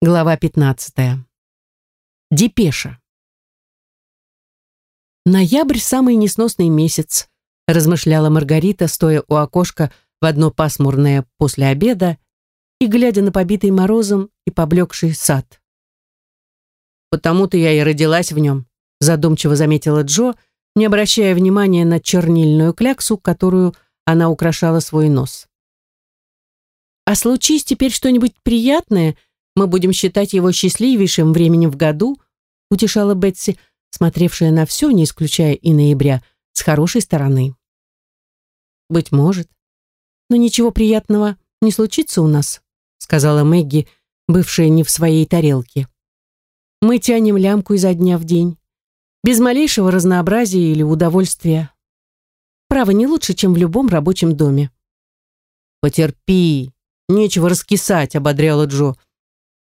Глава 15. Депеша. Ноябрь – самый несносный месяц, размышляла Маргарита, стоя у окошка в одно пасмурное после обеда и глядя на побитый морозом и поблекший сад. «Потому-то я и родилась в нем», задумчиво заметила Джо, не обращая внимания на чернильную кляксу, которую она украшала свой нос. «А случись теперь что-нибудь приятное», мы будем считать его счастливейшим временем в году», утешала Бетси, смотревшая на все, не исключая и ноября, с хорошей стороны. «Быть может. Но ничего приятного не случится у нас», сказала Мэгги, бывшая не в своей тарелке. «Мы тянем лямку изо дня в день, без малейшего разнообразия или удовольствия. Право не лучше, чем в любом рабочем доме». «Потерпи, нечего раскисать», — ободряла Джо.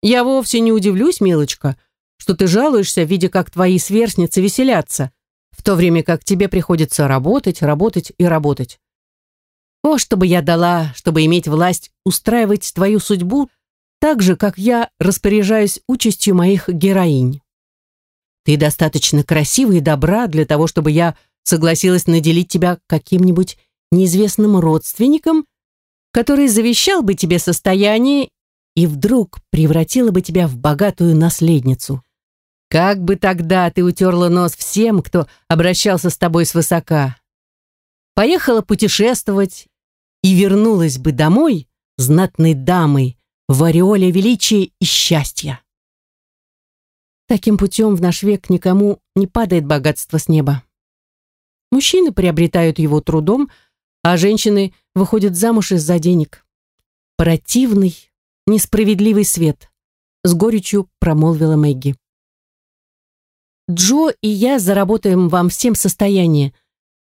Я вовсе не удивлюсь, милочка, что ты жалуешься, видя, как твои сверстницы веселятся, в то время как тебе приходится работать, работать и работать. О, чтобы я дала, чтобы иметь власть устраивать твою судьбу так же, как я распоряжаюсь участью моих героинь. Ты достаточно красива и добра для того, чтобы я согласилась наделить тебя каким-нибудь неизвестным родственником, который завещал бы тебе состояние и вдруг превратила бы тебя в богатую наследницу. Как бы тогда ты утерла нос всем, кто обращался с тобой свысока? Поехала путешествовать и вернулась бы домой знатной дамой в ореоле величия и счастья. Таким путем в наш век никому не падает богатство с неба. Мужчины приобретают его трудом, а женщины выходят замуж из-за денег. Противный, несправедливый свет», — с горечью промолвила Мэгги. «Джо и я заработаем вам всем состояние.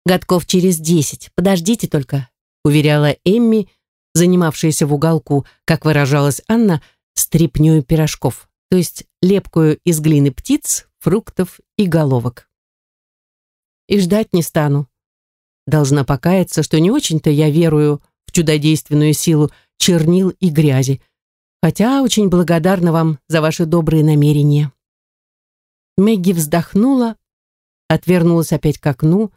Годков через десять. Подождите только», — уверяла Эмми, занимавшаяся в уголку, как выражалась Анна, стрипнёю пирожков, то есть лепкую из глины птиц, фруктов и головок. «И ждать не стану. Должна покаяться, что не очень-то я верую в чудодейственную силу чернил и грязи, хотя очень благодарна вам за ваши добрые намерения». Мэгги вздохнула, отвернулась опять к окну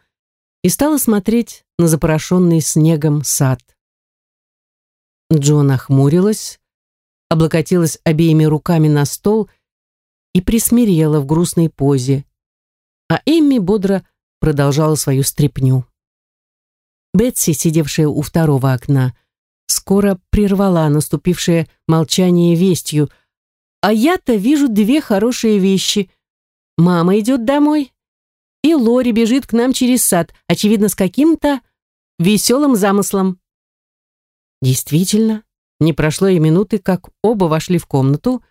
и стала смотреть на запорошенный снегом сад. Джон охмурилась, облокотилась обеими руками на стол и присмирела в грустной позе, а Эмми бодро продолжала свою стряпню. Бетси, сидевшая у второго окна, скоро прервала наступившее молчание вестью. «А я-то вижу две хорошие вещи. Мама идет домой, и Лори бежит к нам через сад, очевидно, с каким-то веселым замыслом». Действительно, не прошло и минуты, как оба вошли в комнату.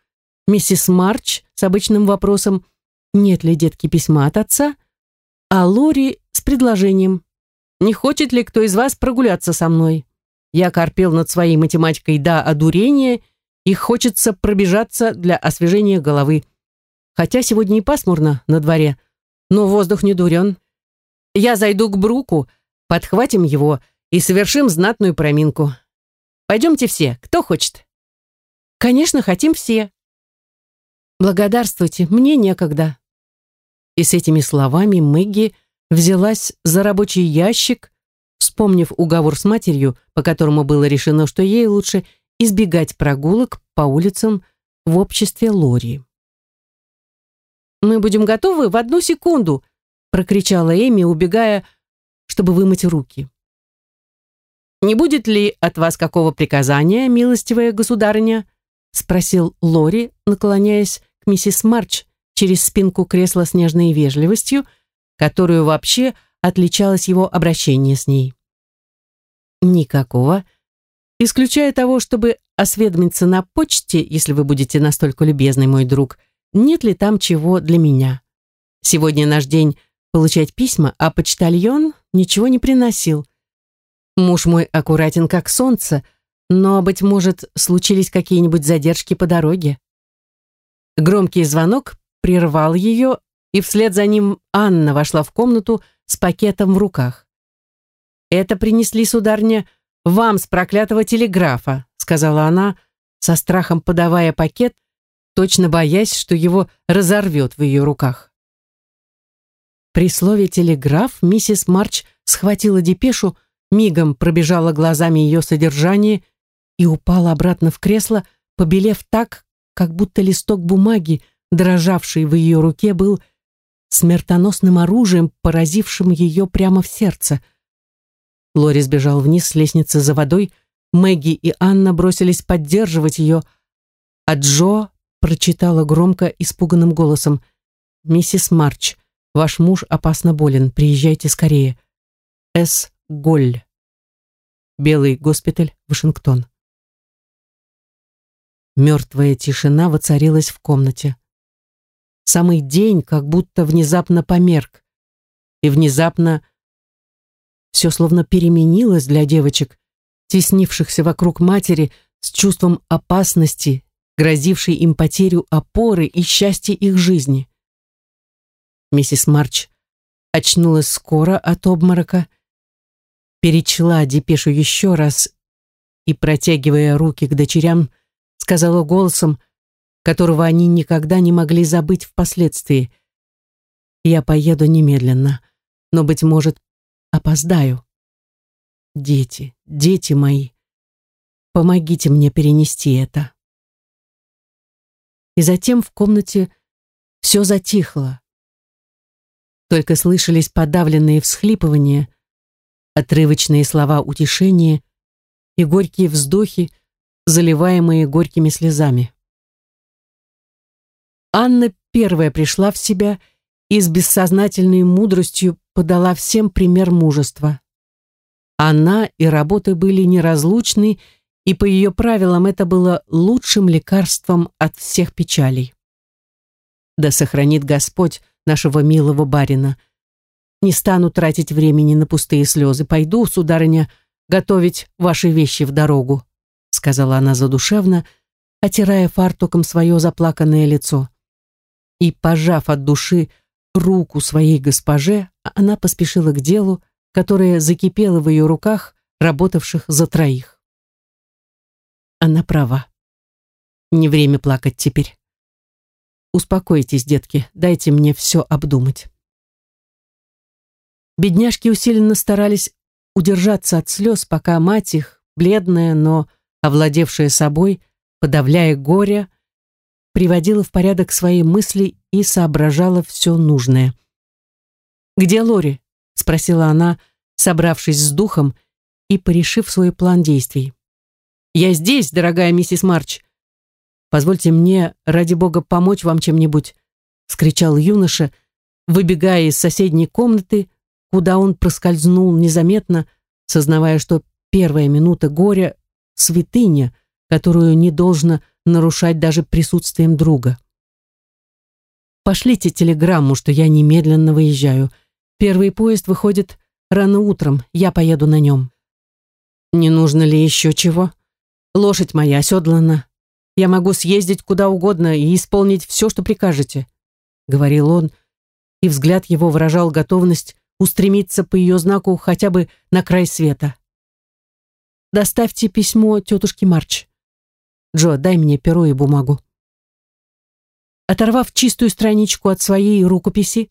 Миссис Марч с обычным вопросом «Нет ли детки письма от отца?» а Лори с предложением «Не хочет ли кто из вас прогуляться со мной?» Я корпел над своей математикой до одурения, и хочется пробежаться для освежения головы. Хотя сегодня и пасмурно на дворе, но воздух не дурен. Я зайду к Бруку, подхватим его и совершим знатную проминку. Пойдемте все, кто хочет. Конечно, хотим все. Благодарствуйте, мне некогда. И с этими словами Мэгги взялась за рабочий ящик, вспомнив уговор с матерью, по которому было решено, что ей лучше избегать прогулок по улицам в обществе Лори. «Мы будем готовы в одну секунду!» прокричала Эми, убегая, чтобы вымыть руки. «Не будет ли от вас какого приказания, милостивая государыня?» спросил Лори, наклоняясь к миссис Марч через спинку кресла с нежной вежливостью, которую вообще отличалось его обращение с ней. Никакого. Исключая того, чтобы осведомиться на почте, если вы будете настолько любезный, мой друг, нет ли там чего для меня. Сегодня наш день получать письма, а почтальон ничего не приносил. Муж мой аккуратен, как солнце, но, быть может, случились какие-нибудь задержки по дороге. Громкий звонок прервал ее, и вслед за ним Анна вошла в комнату с пакетом в руках. «Это принесли, сударня, вам с проклятого телеграфа», сказала она, со страхом подавая пакет, точно боясь, что его разорвет в ее руках. При слове «телеграф» миссис Марч схватила депешу, мигом пробежала глазами ее содержание и упала обратно в кресло, побелев так, как будто листок бумаги, дрожавший в ее руке, был смертоносным оружием, поразившим ее прямо в сердце. Лори сбежал вниз с лестницы за водой, Мэгги и Анна бросились поддерживать ее, а Джо прочитала громко, испуганным голосом «Миссис Марч, Ваш муж опасно болен. Приезжайте скорее. С. Голь. Белый госпиталь, Вашингтон. Мертвая тишина воцарилась в комнате. Самый день как будто внезапно померк. И внезапно все словно переменилось для девочек, теснившихся вокруг матери с чувством опасности, грозившей им потерю опоры и счастья их жизни. Миссис Марч очнулась скоро от обморока, перечла депешу еще раз и, протягивая руки к дочерям, сказала голосом, которого они никогда не могли забыть впоследствии. «Я поеду немедленно, но, быть может, опоздаю. Дети, дети мои, помогите мне перенести это». И затем в комнате все затихло. Только слышались подавленные всхлипывания, отрывочные слова утешения и горькие вздохи, заливаемые горькими слезами. Анна первая пришла в себя и с бессознательной мудростью подала всем пример мужества. Она и работа были неразлучны, и по ее правилам это было лучшим лекарством от всех печалей. Да сохранит Господь нашего милого барина. Не стану тратить времени на пустые слезы. Пойду, сударыня, готовить ваши вещи в дорогу», сказала она задушевно, отирая фартуком свое заплаканное лицо. И, пожав от души руку своей госпоже, она поспешила к делу, которое закипело в ее руках, работавших за троих. Она права. Не время плакать теперь. Успокойтесь, детки, дайте мне все обдумать. Бедняжки усиленно старались удержаться от слез, пока мать их, бледная, но овладевшая собой, подавляя горе, приводила в порядок свои мысли и соображала все нужное. «Где Лори?» — спросила она, собравшись с духом и порешив свой план действий. «Я здесь, дорогая миссис Марч», Позвольте мне, ради бога, помочь вам чем-нибудь», — скричал юноша, выбегая из соседней комнаты, куда он проскользнул незаметно, сознавая, что первая минута горя — святыня, которую не должно нарушать даже присутствием друга. «Пошлите телеграмму, что я немедленно выезжаю. Первый поезд выходит рано утром, я поеду на нем». «Не нужно ли еще чего? Лошадь моя оседлана, я могу съездить куда угодно и исполнить все, что прикажете», — говорил он, и взгляд его выражал готовность устремиться по ее знаку хотя бы на край света. «Доставьте письмо тетушке Марч. Джо, дай мне перо и бумагу». Оторвав чистую страничку от своей рукописи,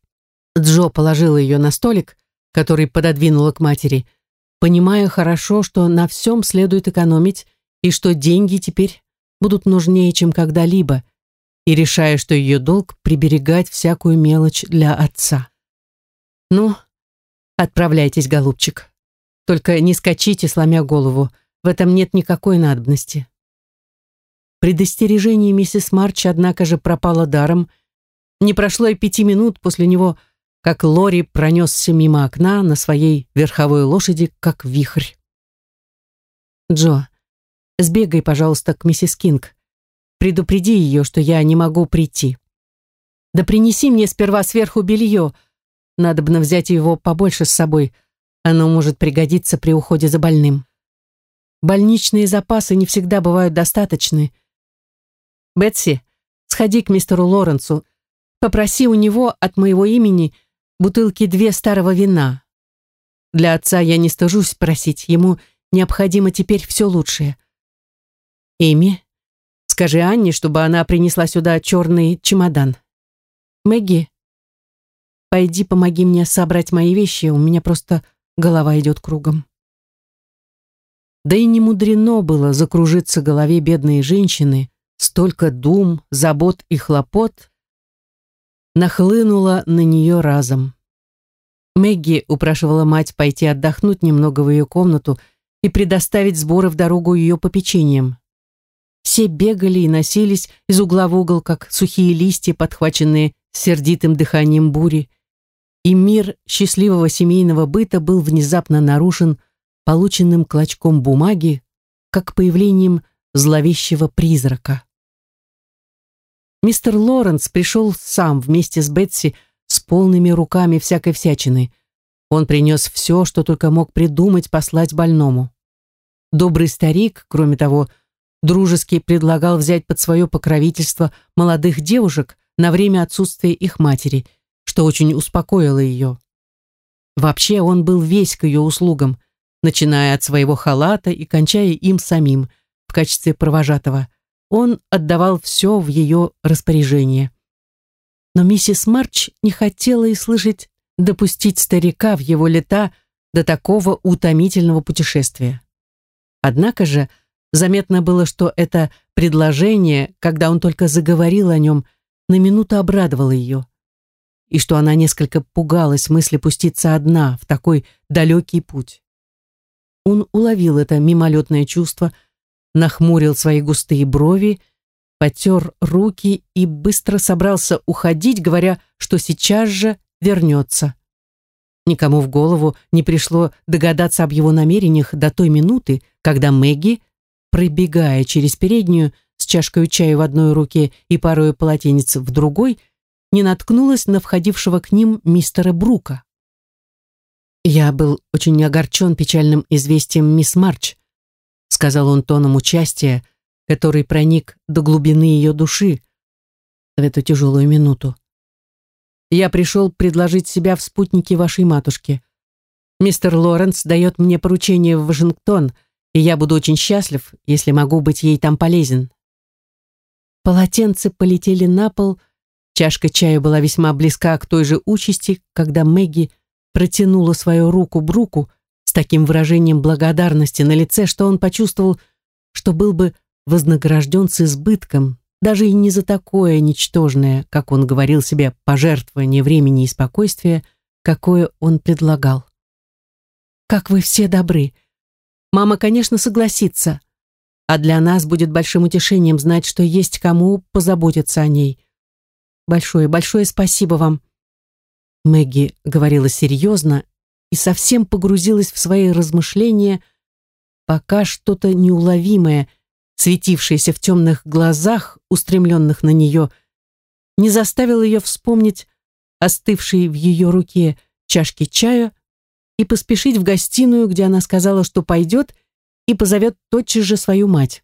Джо положила ее на столик, который пододвинула к матери, понимая хорошо, что на всем следует экономить и что деньги теперь будут нужнее, чем когда-либо, и решая, что ее долг приберегать всякую мелочь для отца. «Ну, отправляйтесь, голубчик. Только не скачите, сломя голову, в этом нет никакой надобности». Предостережение миссис Марч, однако же, пропало даром. Не прошло и пяти минут после него, как Лори пронесся мимо окна на своей верховой лошади, как вихрь. «Джо, Сбегай, пожалуйста, к миссис Кинг. Предупреди ее, что я не могу прийти. Да принеси мне сперва сверху белье. Надо бы взять его побольше с собой. Оно может пригодиться при уходе за больным. Больничные запасы не всегда бывают достаточны. Бетси, сходи к мистеру Лоренсу. Попроси у него от моего имени бутылки две старого вина. Для отца я не стыжусь просить, ему необходимо теперь все лучшее. Эми, Скажи Анне, чтобы она принесла сюда черный чемодан. Мэгги, пойди помоги мне собрать мои вещи, у меня просто голова идет кругом. Да и не мудрено было закружиться голове бедной женщины, столько дум, забот и хлопот нахлынуло на нее разом. Мэгги упрашивала мать пойти отдохнуть немного в ее комнату и предоставить сборы в дорогу ее попечением. Все бегали и носились из угла в угол, как сухие листья, подхваченные сердитым дыханием бури. И мир счастливого семейного быта был внезапно нарушен полученным клочком бумаги, как появлением зловещего призрака. Мистер Лоренс пришел сам вместе с Бетси с полными руками всякой всячины. Он принес все, что только мог придумать послать больному. Добрый старик, кроме того, дружески предлагал взять под свое покровительство молодых девушек на время отсутствия их матери, что очень успокоило ее. Вообще он был весь к ее услугам, начиная от своего халата и кончая им самим в качестве провожатого. Он отдавал все в ее распоряжение. Но миссис Марч не хотела и слышать допустить старика в его лета до такого утомительного путешествия. Однако же, Заметно было, что это предложение, когда он только заговорил о нем, на минуту обрадовало ее. И что она несколько пугалась мысли пуститься одна в такой далекий путь. Он уловил это мимолетное чувство, нахмурил свои густые брови, потер руки и быстро собрался уходить, говоря, что сейчас же вернется. Никому в голову не пришло догадаться об его намерениях до той минуты, когда Мэгги пробегая через переднюю с чашкой чая в одной руке и парой полотенец в другой, не наткнулась на входившего к ним мистера Брука. «Я был очень огорчен печальным известием мисс Марч», сказал он тоном участия, который проник до глубины ее души в эту тяжелую минуту. «Я пришел предложить себя в спутнике вашей матушки. Мистер Лоренс дает мне поручение в Вашингтон — и я буду очень счастлив, если могу быть ей там полезен. Полотенца полетели на пол, чашка чая была весьма близка к той же участи, когда Мэгги протянула свою руку Бруку с таким выражением благодарности на лице, что он почувствовал, что был бы вознагражден с избытком, даже и не за такое ничтожное, как он говорил себе, пожертвование времени и спокойствия, какое он предлагал. «Как вы все добры!» Мама, конечно, согласится. А для нас будет большим утешением знать, что есть кому позаботиться о ней. Большое, большое спасибо вам. Мэгги говорила серьезно и совсем погрузилась в свои размышления, пока что-то неуловимое, светившееся в темных глазах, устремленных на нее, не заставило ее вспомнить остывшие в ее руке чашки чая, и поспешить в гостиную, где она сказала, что пойдет и позовет тотчас же свою мать.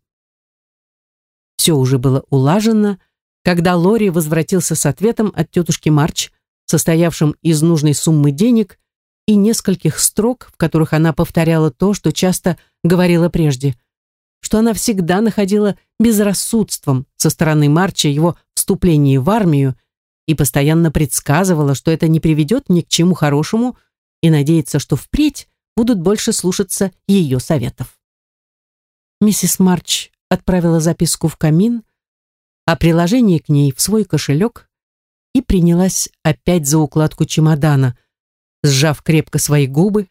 Все уже было улажено, когда Лори возвратился с ответом от тетушки Марч, состоявшим из нужной суммы денег и нескольких строк, в которых она повторяла то, что часто говорила прежде, что она всегда находила безрассудством со стороны Марча его вступление в армию и постоянно предсказывала, что это не приведет ни к чему хорошему, и надеется, что впредь будут больше слушаться ее советов. Миссис Марч отправила записку в камин, а приложение к ней в свой кошелек и принялась опять за укладку чемодана, сжав крепко свои губы,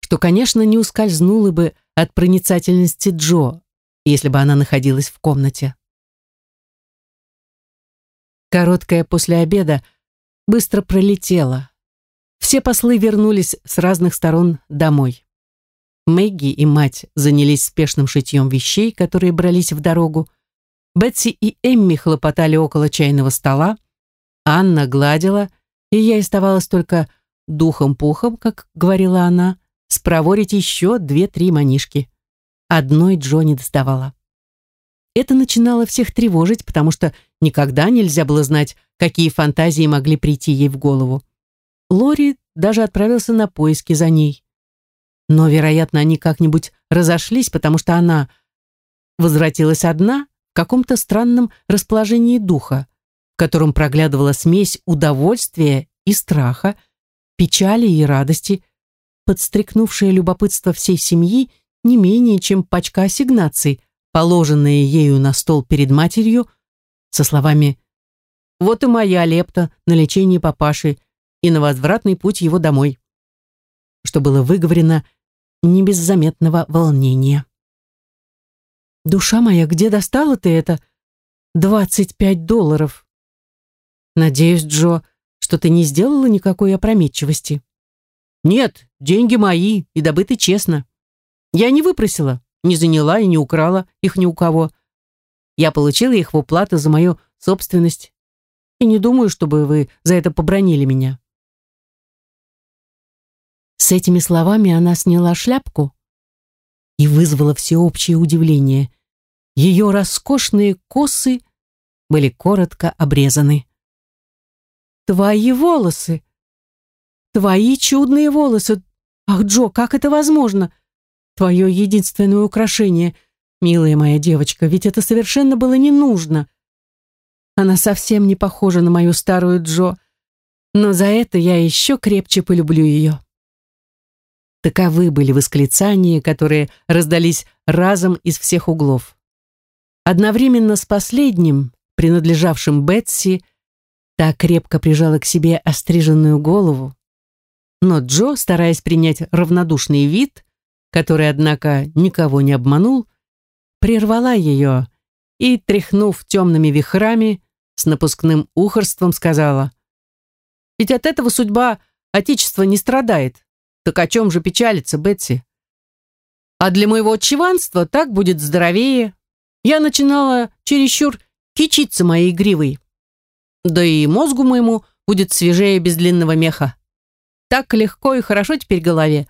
что, конечно, не ускользнуло бы от проницательности Джо, если бы она находилась в комнате. Короткое после обеда быстро пролетело. Все послы вернулись с разных сторон домой. Мэгги и мать занялись спешным шитьем вещей, которые брались в дорогу. Бетси и Эмми хлопотали около чайного стола. Анна гладила, и я оставалась только духом-пухом, как говорила она, спроворить еще две-три манишки. Одной Джо не доставала. Это начинало всех тревожить, потому что никогда нельзя было знать, какие фантазии могли прийти ей в голову. Лори даже отправился на поиски за ней. Но, вероятно, они как-нибудь разошлись, потому что она возвратилась одна каком-то странном расположении духа, в котором проглядывала смесь удовольствия и страха, печали и радости, подстрекнувшая любопытство всей семьи не менее, чем пачка ассигнаций, положенные ею на стол перед матерью, со словами «Вот и моя лепта на лечение папаши и на возвратный путь его домой», что было выговорено не без заметного волнения. «Душа моя, где достала ты это? Двадцать пять долларов!» «Надеюсь, Джо, что ты не сделала никакой опрометчивости?» «Нет, деньги мои и добыты честно. Я не выпросила, не заняла и не украла их ни у кого. Я получила их в уплату за мою собственность и не думаю, чтобы вы за это побронили меня. С этими словами она сняла шляпку и вызвала всеобщее удивление. Ее роскошные косы были коротко обрезаны. «Твои волосы! Твои чудные волосы! Ах, Джо, как это возможно? Твое единственное украшение, милая моя девочка, ведь это совершенно было не нужно. Она совсем не похожа на мою старую Джо, но за это я еще крепче полюблю ее. Таковы были восклицания, которые раздались разом из всех углов. Одновременно с последним, принадлежавшим Бетси, та крепко прижала к себе остриженную голову, но Джо, стараясь принять равнодушный вид, который, однако, никого не обманул, прервала ее и, тряхнув темными вихрами, с напускным ухорством сказала, «Ведь от этого судьба Отечества не страдает. Так о чем же печалится Бетси? А для моего отчеванства так будет здоровее. Я начинала чересчур кичиться моей гривой. Да и мозгу моему будет свежее без длинного меха. Так легко и хорошо теперь голове,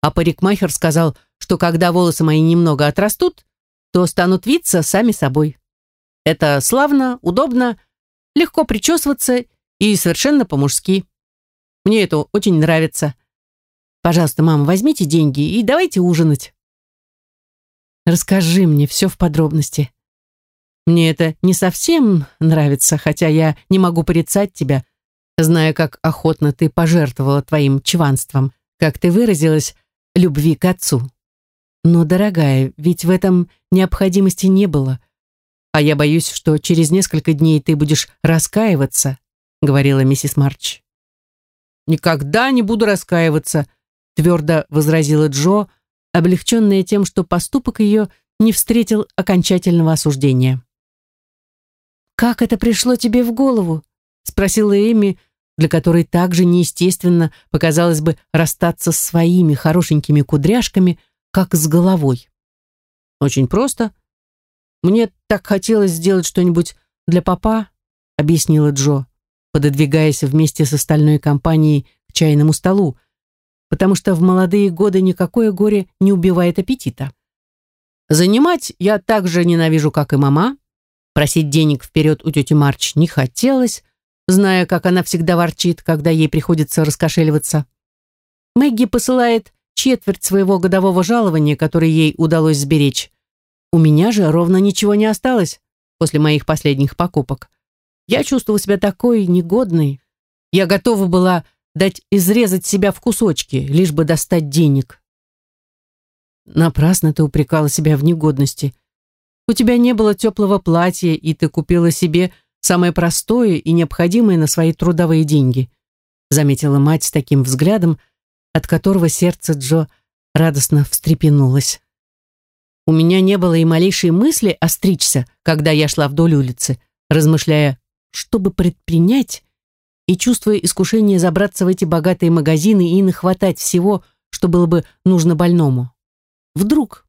а парикмахер сказал, что когда волосы мои немного отрастут, то станут виться сами собой. Это славно, удобно, легко причесываться и совершенно по-мужски. Мне это очень нравится. Пожалуйста, мама, возьмите деньги и давайте ужинать. Расскажи мне все в подробности. Мне это не совсем нравится, хотя я не могу порицать тебя, зная, как охотно ты пожертвовала твоим чванством, как ты выразилась, любви к отцу. Но, дорогая, ведь в этом необходимости не было. А я боюсь, что через несколько дней ты будешь раскаиваться, говорила миссис Марч. Никогда не буду раскаиваться, твердо возразила Джо, облегченная тем, что поступок ее не встретил окончательного осуждения. «Как это пришло тебе в голову?» спросила Эми, для которой также неестественно показалось бы расстаться с своими хорошенькими кудряшками, как с головой. «Очень просто. Мне так хотелось сделать что-нибудь для папа», объяснила Джо, пододвигаясь вместе с остальной компанией к чайному столу, потому что в молодые годы никакое горе не убивает аппетита. Занимать я так же ненавижу, как и мама. Просить денег вперед у тети Марч не хотелось, зная, как она всегда ворчит, когда ей приходится раскошеливаться. Мэгги посылает четверть своего годового жалования, которое ей удалось сберечь. У меня же ровно ничего не осталось после моих последних покупок. Я чувствовала себя такой негодной. Я готова была дать изрезать себя в кусочки, лишь бы достать денег. Напрасно ты упрекала себя в негодности. У тебя не было теплого платья, и ты купила себе самое простое и необходимое на свои трудовые деньги, заметила мать с таким взглядом, от которого сердце Джо радостно встрепенулось. У меня не было и малейшей мысли остричься, когда я шла вдоль улицы, размышляя, что бы предпринять, и чувствуя искушение забраться в эти богатые магазины и нахватать всего, что было бы нужно больному. Вдруг,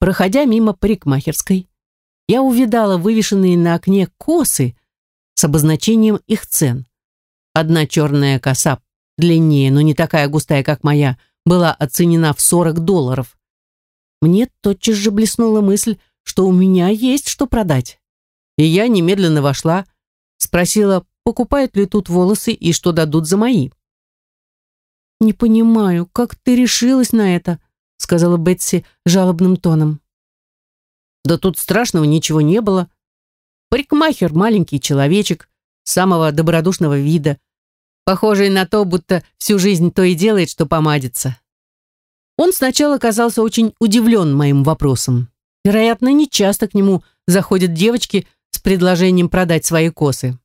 проходя мимо парикмахерской, я увидала вывешенные на окне косы с обозначением их цен. Одна черная коса, длиннее, но не такая густая, как моя, была оценена в 40 долларов. Мне тотчас же блеснула мысль, что у меня есть что продать. И я немедленно вошла, спросила, покупают ли тут волосы и что дадут за мои. «Не понимаю, как ты решилась на это?» Сказала Бетси жалобным тоном. Да тут страшного ничего не было. Парикмахер, маленький человечек, самого добродушного вида, похожий на то, будто всю жизнь то и делает, что помадится. Он сначала казался очень удивлен моим вопросом. Вероятно, не часто к нему заходят девочки с предложением продать свои косы.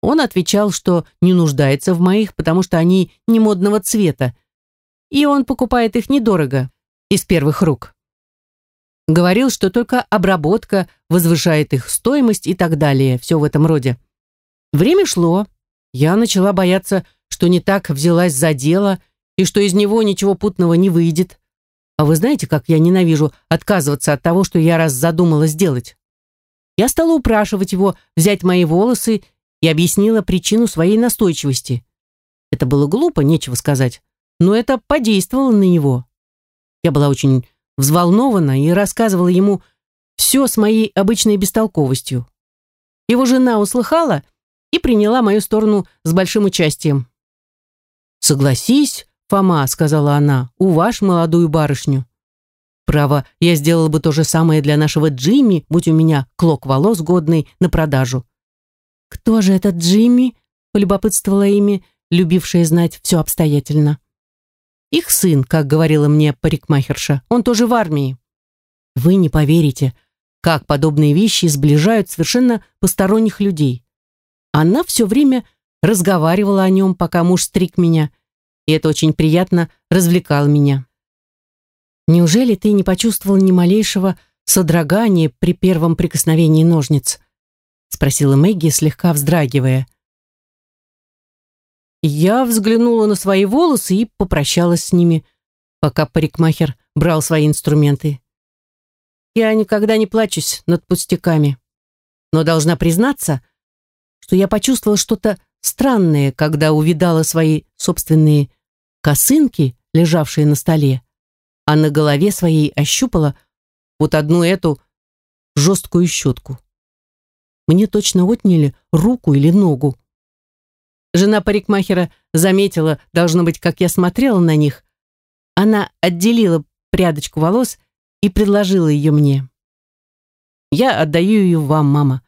Он отвечал, что не нуждается в моих, потому что они не модного цвета, и он покупает их недорого, из первых рук. Говорил, что только обработка возвышает их стоимость и так далее, все в этом роде. Время шло, я начала бояться, что не так взялась за дело и что из него ничего путного не выйдет. А вы знаете, как я ненавижу отказываться от того, что я раз задумала сделать? Я стала упрашивать его взять мои волосы и объяснила причину своей настойчивости. Это было глупо, нечего сказать, но это подействовало на него. Я была очень взволнована и рассказывала ему все с моей обычной бестолковостью. Его жена услыхала и приняла мою сторону с большим участием. «Согласись, Фома», — сказала она, — «уваж молодую барышню». Право, я сделала бы то же самое для нашего Джимми, будь у меня клок волос годный на продажу. «Кто же этот Джимми?» — полюбопытствовала ими, любившая знать все обстоятельно. «Их сын, как говорила мне парикмахерша, он тоже в армии». Вы не поверите, как подобные вещи сближают совершенно посторонних людей. Она все время разговаривала о нем, пока муж стриг меня, и это очень приятно развлекало меня. Неужели ты не почувствовал ни малейшего содрогания при первом прикосновении ножниц? Спросила Мэгги, слегка вздрагивая. Я взглянула на свои волосы и попрощалась с ними, пока парикмахер брал свои инструменты. Я никогда не плачусь над пустяками, но должна признаться, что я почувствовала что-то странное, когда увидала свои собственные косынки, лежавшие на столе, а на голове своей ощупала вот одну эту жесткую щетку. Мне точно отняли руку или ногу. Жена парикмахера заметила, должно быть, как я смотрела на них. Она отделила прядочку волос и предложила ее мне. «Я отдаю ее вам, мама.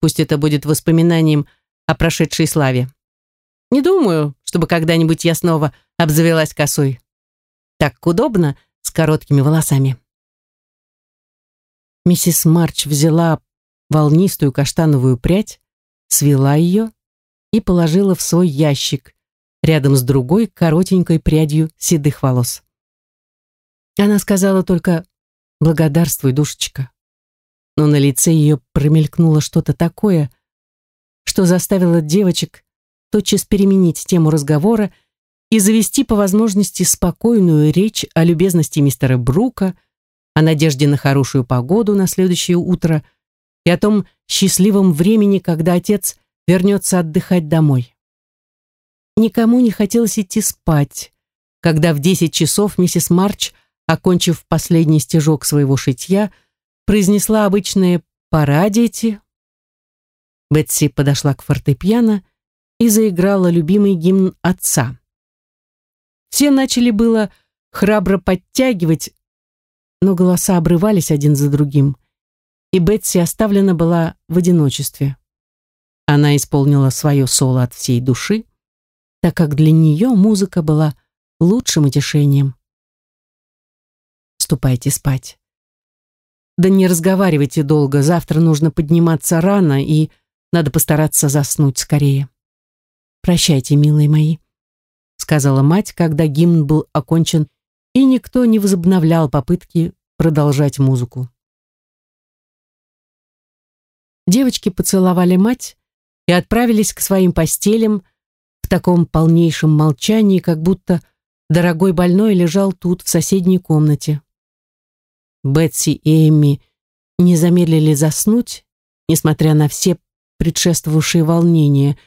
Пусть это будет воспоминанием о прошедшей славе. Не думаю, чтобы когда-нибудь я снова обзавелась косой. Так удобно с короткими волосами. Миссис Марч взяла волнистую каштановую прядь, свела ее и положила в свой ящик рядом с другой коротенькой прядью седых волос. Она сказала только «Благодарствуй, душечка» но на лице ее промелькнуло что-то такое, что заставило девочек тотчас переменить тему разговора и завести по возможности спокойную речь о любезности мистера Брука, о надежде на хорошую погоду на следующее утро и о том счастливом времени, когда отец вернется отдыхать домой. Никому не хотелось идти спать, когда в десять часов миссис Марч, окончив последний стежок своего шитья, произнесла обычные «пора, дети». Бетси подошла к фортепиано и заиграла любимый гимн отца. Все начали было храбро подтягивать, но голоса обрывались один за другим, и Бетси оставлена была в одиночестве. Она исполнила свое соло от всей души, так как для нее музыка была лучшим утешением. «Ступайте спать. Да не разговаривайте долго, завтра нужно подниматься рано и надо постараться заснуть скорее. Прощайте, милые мои, сказала мать, когда гимн был окончен, и никто не возобновлял попытки продолжать музыку. Девочки поцеловали мать и отправились к своим постелям в таком полнейшем молчании, как будто дорогой больной лежал тут, в соседней комнате. Бетси и Эми не замедлили заснуть, несмотря на все предшествовавшие волнения.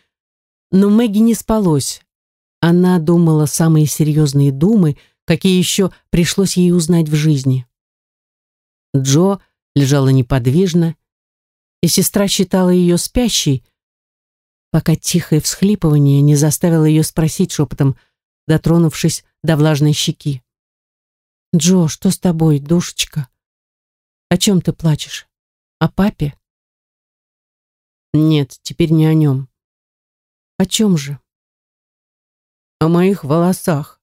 Но Мэгги не спалось. Она думала самые серьезные думы, какие еще пришлось ей узнать в жизни. Джо лежала неподвижно, и сестра считала ее спящей, пока тихое всхлипывание не заставило ее спросить шепотом, дотронувшись до влажной щеки. «Джо, что с тобой, душечка?» О чем ты плачешь? О папе? Нет, теперь не о нем. О чем же? О моих волосах,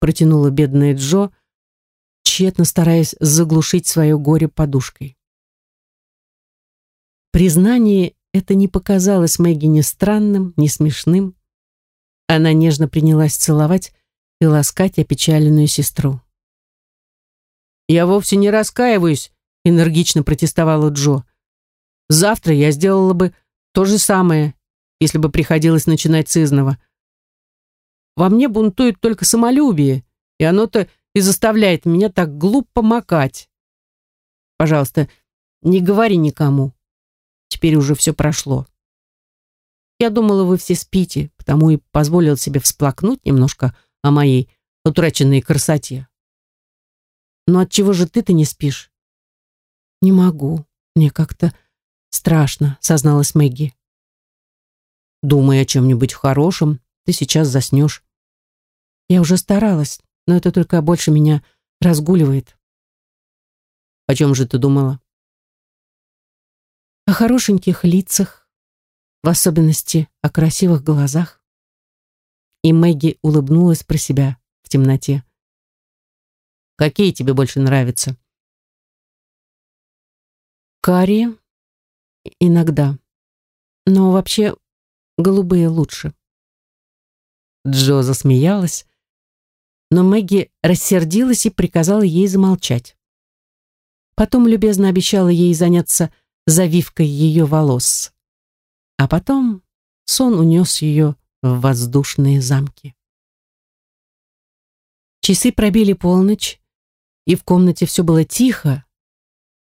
протянула бедная Джо, тщетно стараясь заглушить свое горе подушкой. Признание это не показалось Мэгги ни странным, ни смешным. Она нежно принялась целовать и ласкать опечаленную сестру. «Я вовсе не раскаиваюсь», — энергично протестовала Джо. «Завтра я сделала бы то же самое, если бы приходилось начинать с изного. Во мне бунтует только самолюбие, и оно-то и заставляет меня так глупо макать. Пожалуйста, не говори никому. Теперь уже все прошло. Я думала, вы все спите, потому и позволил себе всплакнуть немножко о моей утраченной красоте. Но от чего же ты-то не спишь? Не могу. Мне как-то страшно, созналась Мэгги. Думай о чем-нибудь хорошем, ты сейчас заснешь. Я уже старалась, но это только больше меня разгуливает. О чем же ты думала? О хорошеньких лицах, в особенности о красивых глазах. И Мэгги улыбнулась про себя в темноте. Какие тебе больше нравятся? Карие иногда. Но вообще голубые лучше. Джо засмеялась, но Мэгги рассердилась и приказала ей замолчать. Потом любезно обещала ей заняться завивкой ее волос. А потом сон унес ее в воздушные замки. Часы пробили полночь, и в комнате все было тихо,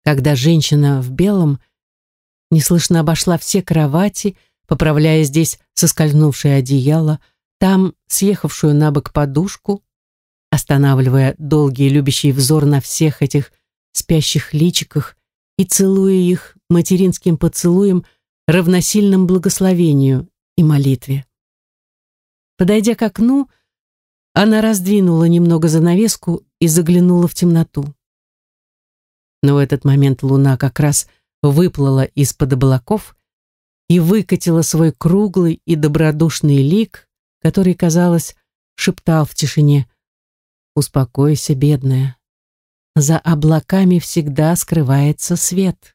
когда женщина в белом неслышно обошла все кровати, поправляя здесь соскользнувшее одеяло, там съехавшую на бок подушку, останавливая долгий любящий взор на всех этих спящих личиках и целуя их материнским поцелуем, равносильным благословению и молитве. Подойдя к окну, она раздвинула немного занавеску и заглянула в темноту. Но в этот момент луна как раз выплыла из-под облаков и выкатила свой круглый и добродушный лик, который, казалось, шептал в тишине «Успокойся, бедная, за облаками всегда скрывается свет».